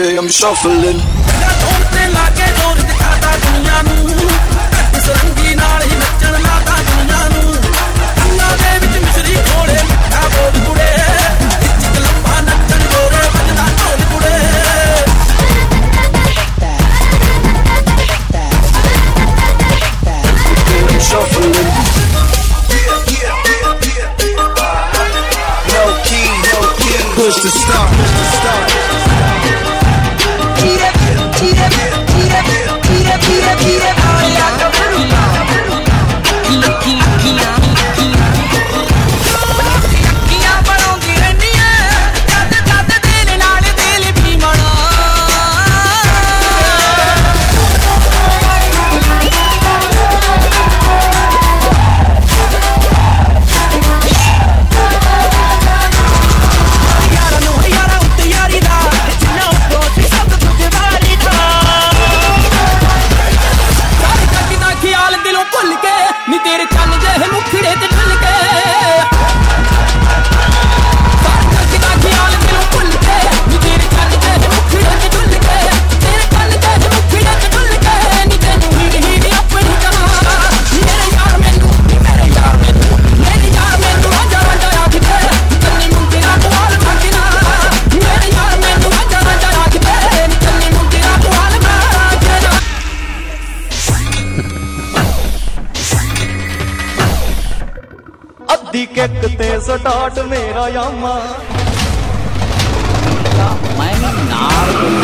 okay, I'm shuffling. push to stop. मुखड़े ते ढल गए ਦੀ ਕਿੱਕ ਤੇ ਸਟਾਰਟ ਮੇਰਾ ਯਾਮਾ ਮੈਂ ਨਾਰ